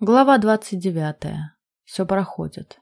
Глава двадцать девятая. Все проходит.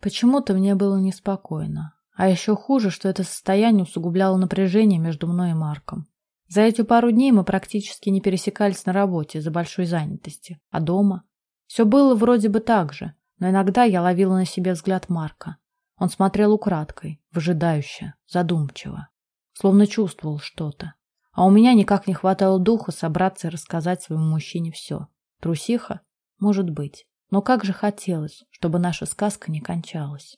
Почему-то мне было неспокойно. А еще хуже, что это состояние усугубляло напряжение между мной и Марком. За эти пару дней мы практически не пересекались на работе из-за большой занятости. А дома? Все было вроде бы так же, но иногда я ловила на себе взгляд Марка. Он смотрел украдкой, выжидающе, задумчиво. Словно чувствовал что-то. А у меня никак не хватало духа собраться и рассказать своему мужчине все. Трусиха? Может быть. Но как же хотелось, чтобы наша сказка не кончалась.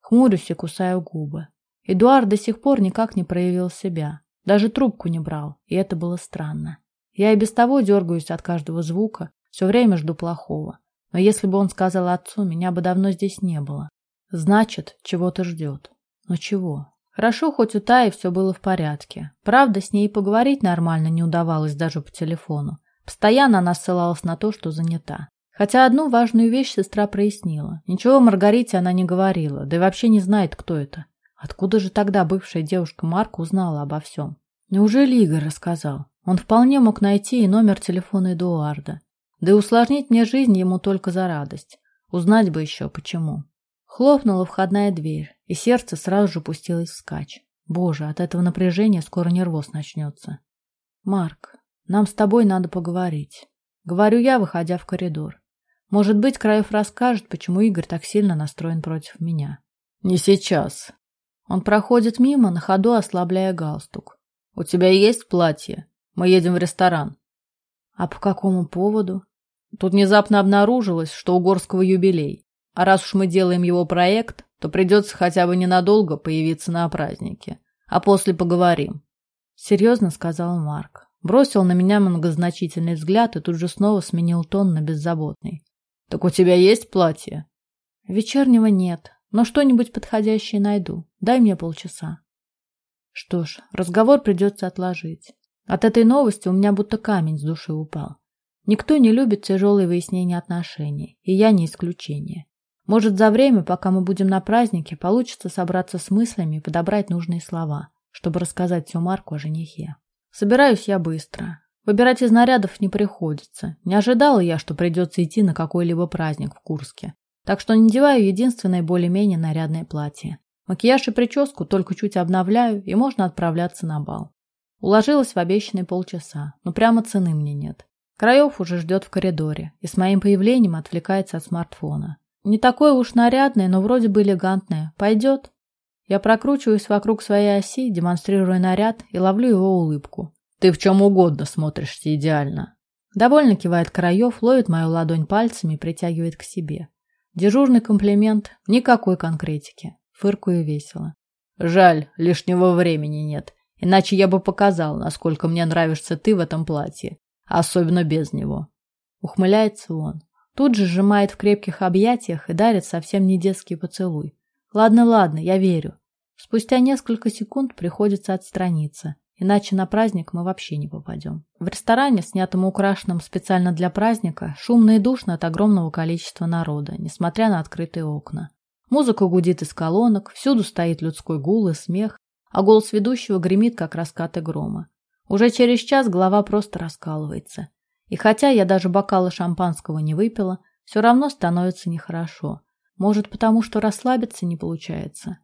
Хмурюсь и кусаю губы. Эдуард до сих пор никак не проявил себя. Даже трубку не брал, и это было странно. Я и без того дергаюсь от каждого звука, все время жду плохого. Но если бы он сказал отцу, меня бы давно здесь не было. Значит, чего-то ждет. Но чего? Хорошо, хоть у Таи все было в порядке. Правда, с ней поговорить нормально не удавалось даже по телефону. Постоянно она ссылалась на то, что занята. Хотя одну важную вещь сестра прояснила. Ничего Маргарите она не говорила, да и вообще не знает, кто это. Откуда же тогда бывшая девушка Марка узнала обо всем? Неужели Игорь рассказал? Он вполне мог найти и номер телефона Эдуарда. Да и усложнить мне жизнь ему только за радость. Узнать бы еще, почему. Хлопнула входная дверь, и сердце сразу же пустилось вскачь. Боже, от этого напряжения скоро нервоз начнется. Марк, нам с тобой надо поговорить. Говорю я, выходя в коридор. Может быть, Краев расскажет, почему Игорь так сильно настроен против меня. Не сейчас. Он проходит мимо, на ходу ослабляя галстук. У тебя есть платье? Мы едем в ресторан. А по какому поводу? Тут внезапно обнаружилось, что у Горского юбилей. А раз уж мы делаем его проект, то придется хотя бы ненадолго появиться на празднике. А после поговорим. Серьезно сказал Марк. Бросил на меня многозначительный взгляд и тут же снова сменил тон на беззаботный. «Так у тебя есть платье?» «Вечернего нет, но что-нибудь подходящее найду. Дай мне полчаса». Что ж, разговор придется отложить. От этой новости у меня будто камень с души упал. Никто не любит тяжелые выяснения отношений, и я не исключение. Может, за время, пока мы будем на празднике, получится собраться с мыслями и подобрать нужные слова, чтобы рассказать всю Марку о женихе. Собираюсь я быстро. Выбирать из нарядов не приходится. Не ожидала я, что придется идти на какой-либо праздник в Курске. Так что надеваю единственное более-менее нарядное платье. Макияж и прическу только чуть обновляю, и можно отправляться на бал. Уложилась в обещанные полчаса, но прямо цены мне нет. Краев уже ждет в коридоре, и с моим появлением отвлекается от смартфона. Не такое уж нарядное, но вроде бы элегантное. Пойдет? Я прокручиваюсь вокруг своей оси, демонстрируя наряд и ловлю его улыбку. «Ты в чем угодно смотришься идеально». Довольно кивает Краев, ловит мою ладонь пальцами и притягивает к себе. Дежурный комплимент, никакой конкретики. Фыркую весело. «Жаль, лишнего времени нет. Иначе я бы показал, насколько мне нравишься ты в этом платье. Особенно без него». Ухмыляется он. Тут же сжимает в крепких объятиях и дарит совсем не детский поцелуй. Ладно, ладно, я верю. Спустя несколько секунд приходится отстраниться, иначе на праздник мы вообще не попадем. В ресторане, снятом и украшенном специально для праздника, шумно и душно от огромного количества народа, несмотря на открытые окна. Музыка гудит из колонок, всюду стоит людской гул и смех, а голос ведущего гремит, как раскаты грома. Уже через час голова просто раскалывается. И хотя я даже бокала шампанского не выпила, все равно становится нехорошо. Может, потому что расслабиться не получается.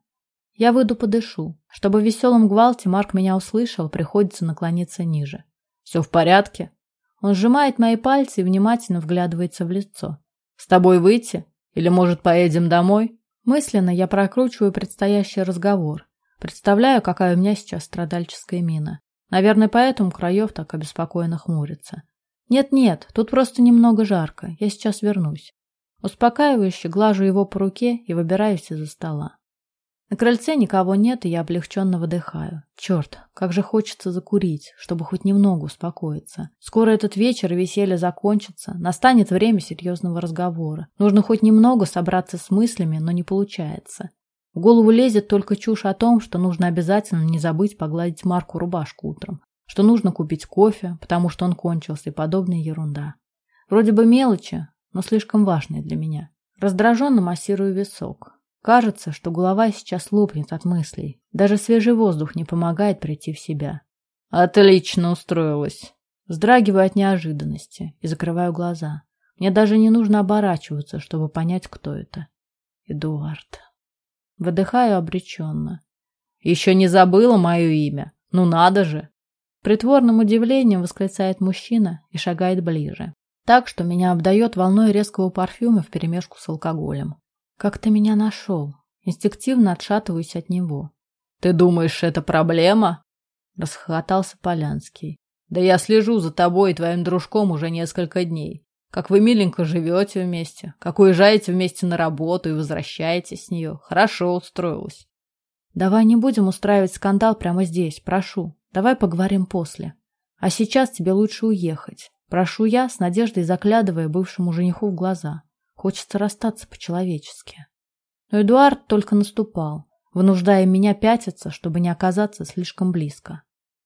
Я выйду подышу. Чтобы в веселом гвалте Марк меня услышал, приходится наклониться ниже. «Все в порядке?» Он сжимает мои пальцы и внимательно вглядывается в лицо. «С тобой выйти? Или, может, поедем домой?» Мысленно я прокручиваю предстоящий разговор. Представляю, какая у меня сейчас страдальческая мина. Наверное, поэтому Краев так обеспокоенно хмурится. Нет-нет, тут просто немного жарко. Я сейчас вернусь. Успокаивающе глажу его по руке и выбираюсь из-за стола. На крыльце никого нет, и я облегченно выдыхаю. Черт, как же хочется закурить, чтобы хоть немного успокоиться. Скоро этот вечер и веселье закончится, настанет время серьезного разговора. Нужно хоть немного собраться с мыслями, но не получается. В голову лезет только чушь о том, что нужно обязательно не забыть погладить Марку рубашку утром, что нужно купить кофе, потому что он кончился, и подобная ерунда. Вроде бы мелочи, но слишком важные для меня. Раздраженно массирую висок. Кажется, что голова сейчас лопнет от мыслей. Даже свежий воздух не помогает прийти в себя. Отлично устроилась. Вздрагиваю от неожиданности и закрываю глаза. Мне даже не нужно оборачиваться, чтобы понять, кто это. Эдуард. Выдыхаю обреченно. Еще не забыла мое имя? Ну надо же! Притворным удивлением восклицает мужчина и шагает ближе. Так, что меня обдает волной резкого парфюма вперемешку с алкоголем. Как ты меня нашел? Инстинктивно отшатываюсь от него. Ты думаешь, это проблема? Расхохотался Полянский. Да я слежу за тобой и твоим дружком уже несколько дней. Как вы миленько живете вместе, как уезжаете вместе на работу и возвращаетесь с нее. Хорошо устроилась. Давай не будем устраивать скандал прямо здесь, прошу. Давай поговорим после. А сейчас тебе лучше уехать. Прошу я, с надеждой заглядывая бывшему жениху в глаза. Хочется расстаться по-человечески. Но Эдуард только наступал, вынуждая меня пятиться, чтобы не оказаться слишком близко.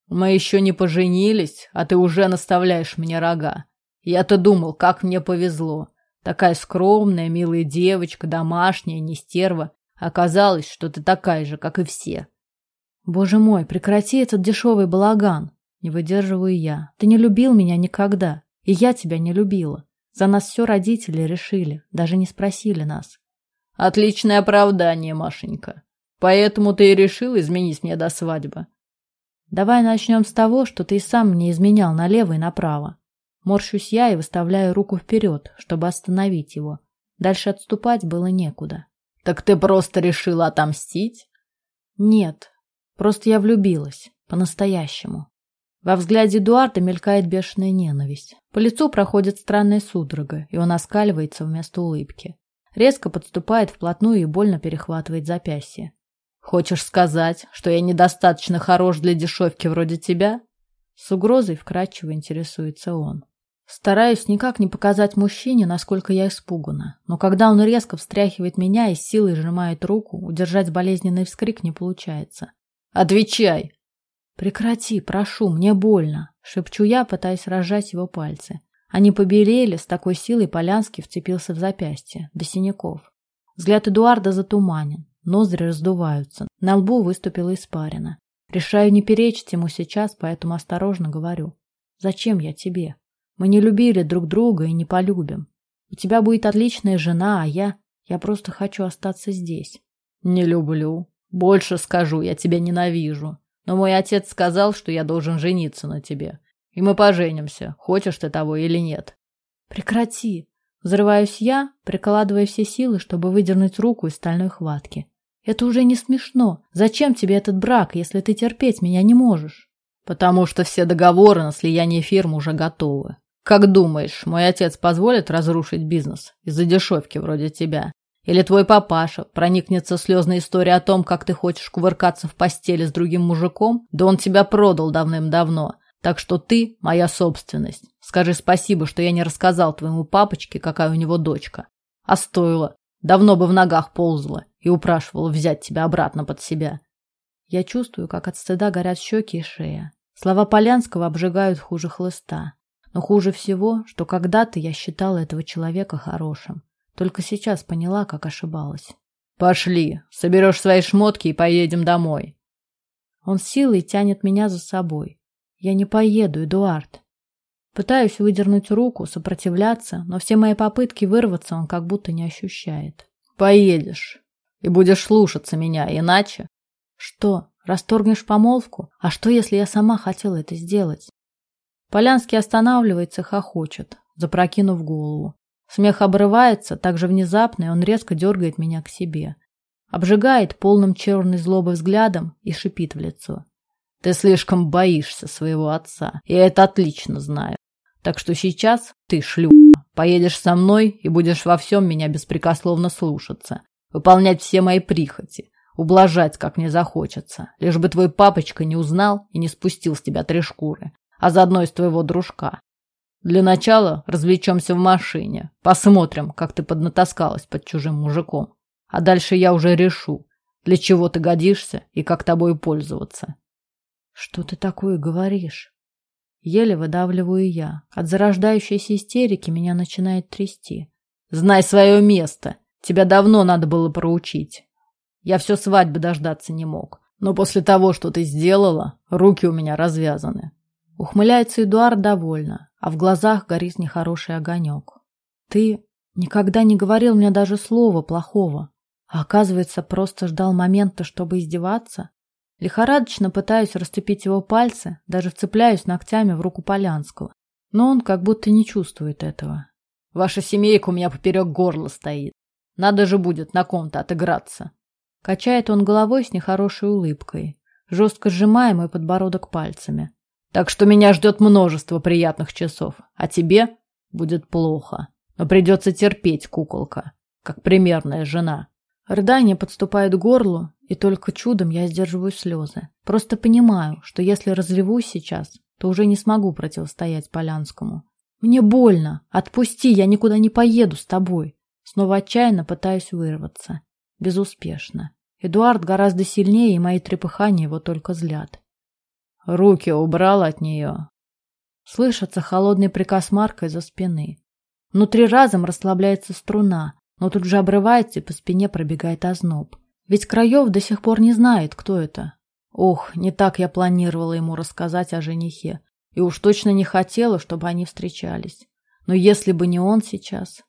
Мы еще не поженились, а ты уже наставляешь мне рога. Я-то думал, как мне повезло. Такая скромная, милая девочка, домашняя, не стерва. Оказалось, что ты такая же, как и все. Боже мой, прекрати этот дешевый балаган. Не выдерживаю я. Ты не любил меня никогда. И я тебя не любила. За нас все родители решили, даже не спросили нас. Отличное оправдание, Машенька. Поэтому ты и решил изменить мне до свадьбы. Давай начнем с того, что ты и сам мне изменял налево и направо. Морщусь я и выставляю руку вперед, чтобы остановить его. Дальше отступать было некуда. Так ты просто решила отомстить? Нет, просто я влюбилась. По-настоящему. Во взгляде Эдуарда мелькает бешеная ненависть. По лицу проходит странная судорога, и он оскаливается вместо улыбки. Резко подступает вплотную и больно перехватывает запястье. «Хочешь сказать, что я недостаточно хорош для дешевки вроде тебя?» С угрозой вкрадчиво интересуется он. Стараюсь никак не показать мужчине, насколько я испугана. Но когда он резко встряхивает меня и силой сжимает руку, удержать болезненный вскрик не получается. «Отвечай!» «Прекрати, прошу, мне больно», — шепчу я, пытаясь разжать его пальцы. Они побелели, с такой силой Полянский вцепился в запястье, до синяков. Взгляд Эдуарда затуманен, ноздри раздуваются, на лбу выступила испарина. Решаю не перечить ему сейчас, поэтому осторожно говорю. «Зачем я тебе? Мы не любили друг друга и не полюбим. У тебя будет отличная жена, а я... Я просто хочу остаться здесь». «Не люблю. Больше скажу, я тебя ненавижу. Но мой отец сказал, что я должен жениться на тебе. И мы поженимся, хочешь ты того или нет. Прекрати. Взрываюсь я, прикладывая все силы, чтобы выдернуть руку из стальной хватки. Это уже не смешно. Зачем тебе этот брак, если ты терпеть меня не можешь? Потому что все договоры на слияние фирм уже готовы. Как думаешь, мой отец позволит разрушить бизнес из-за дешевки вроде тебя? Или твой папаша проникнется слезной историей о том, как ты хочешь кувыркаться в постели с другим мужиком? Да он тебя продал давным-давно. Так что ты моя собственность. Скажи спасибо, что я не рассказал твоему папочке, какая у него дочка. А стоило. Давно бы в ногах ползала и упрашивала взять тебя обратно под себя. Я чувствую, как от стыда горят щеки и шея. Слова Полянского обжигают хуже хлыста. Но хуже всего, что когда-то я считала этого человека хорошим. Только сейчас поняла, как ошибалась. «Пошли, соберешь свои шмотки и поедем домой». Он силой тянет меня за собой. Я не поеду, Эдуард. Пытаюсь выдернуть руку, сопротивляться, но все мои попытки вырваться он как будто не ощущает. «Поедешь. И будешь слушаться меня, иначе...» «Что, расторгнешь помолвку? А что, если я сама хотела это сделать?» Полянский останавливается, хохочет, запрокинув голову. Смех обрывается так же внезапно, и он резко дергает меня к себе. Обжигает полным черной злобы взглядом и шипит в лицо. Ты слишком боишься своего отца. Я это отлично знаю. Так что сейчас ты, шлюха, поедешь со мной и будешь во всем меня беспрекословно слушаться, выполнять все мои прихоти, ублажать, как мне захочется, лишь бы твой папочка не узнал и не спустил с тебя три шкуры, а заодно из твоего дружка. Для начала развлечемся в машине. Посмотрим, как ты поднатаскалась под чужим мужиком. А дальше я уже решу, для чего ты годишься и как тобой пользоваться. Что ты такое говоришь? Еле выдавливаю я. От зарождающейся истерики меня начинает трясти. Знай свое место. Тебя давно надо было проучить. Я все свадьбы дождаться не мог. Но после того, что ты сделала, руки у меня развязаны. Ухмыляется Эдуард довольно, а в глазах горит нехороший огонек. Ты никогда не говорил мне даже слова плохого, а оказывается, просто ждал момента, чтобы издеваться. Лихорадочно пытаюсь расцепить его пальцы, даже вцепляюсь ногтями в руку Полянского. Но он как будто не чувствует этого. Ваша семейка у меня поперек горла стоит. Надо же будет на ком-то отыграться. Качает он головой с нехорошей улыбкой, жестко сжимая мой подбородок пальцами. Так что меня ждет множество приятных часов, а тебе будет плохо. Но придется терпеть, куколка, как примерная жена. Рыдание подступает к горлу, и только чудом я сдерживаю слезы. Просто понимаю, что если разревусь сейчас, то уже не смогу противостоять Полянскому. Мне больно. Отпусти, я никуда не поеду с тобой. Снова отчаянно пытаюсь вырваться. Безуспешно. Эдуард гораздо сильнее, и мои трепыхания его только злят. Руки убрал от нее. Слышится холодный приказ Марка из-за спины. Внутри разом расслабляется струна, но тут же обрывается и по спине пробегает озноб. Ведь Краев до сих пор не знает, кто это. Ох, не так я планировала ему рассказать о женихе. И уж точно не хотела, чтобы они встречались. Но если бы не он сейчас...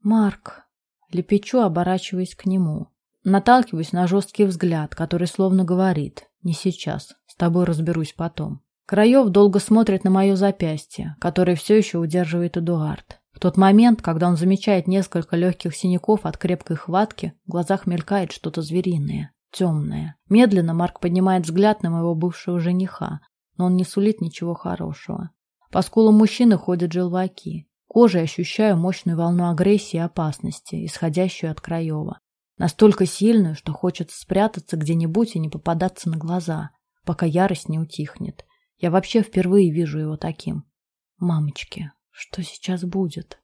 Марк, лепечу, оборачиваясь к нему. Наталкиваюсь на жесткий взгляд, который словно говорит «Не сейчас, с тобой разберусь потом». Краев долго смотрит на мое запястье, которое все еще удерживает Эдуард. В тот момент, когда он замечает несколько легких синяков от крепкой хватки, в глазах мелькает что-то звериное, темное. Медленно Марк поднимает взгляд на моего бывшего жениха, но он не сулит ничего хорошего. По скулам мужчины ходят желваки. Кожей ощущаю мощную волну агрессии и опасности, исходящую от Краева. Настолько сильную, что хочется спрятаться где-нибудь и не попадаться на глаза, пока ярость не утихнет. Я вообще впервые вижу его таким. Мамочки, что сейчас будет?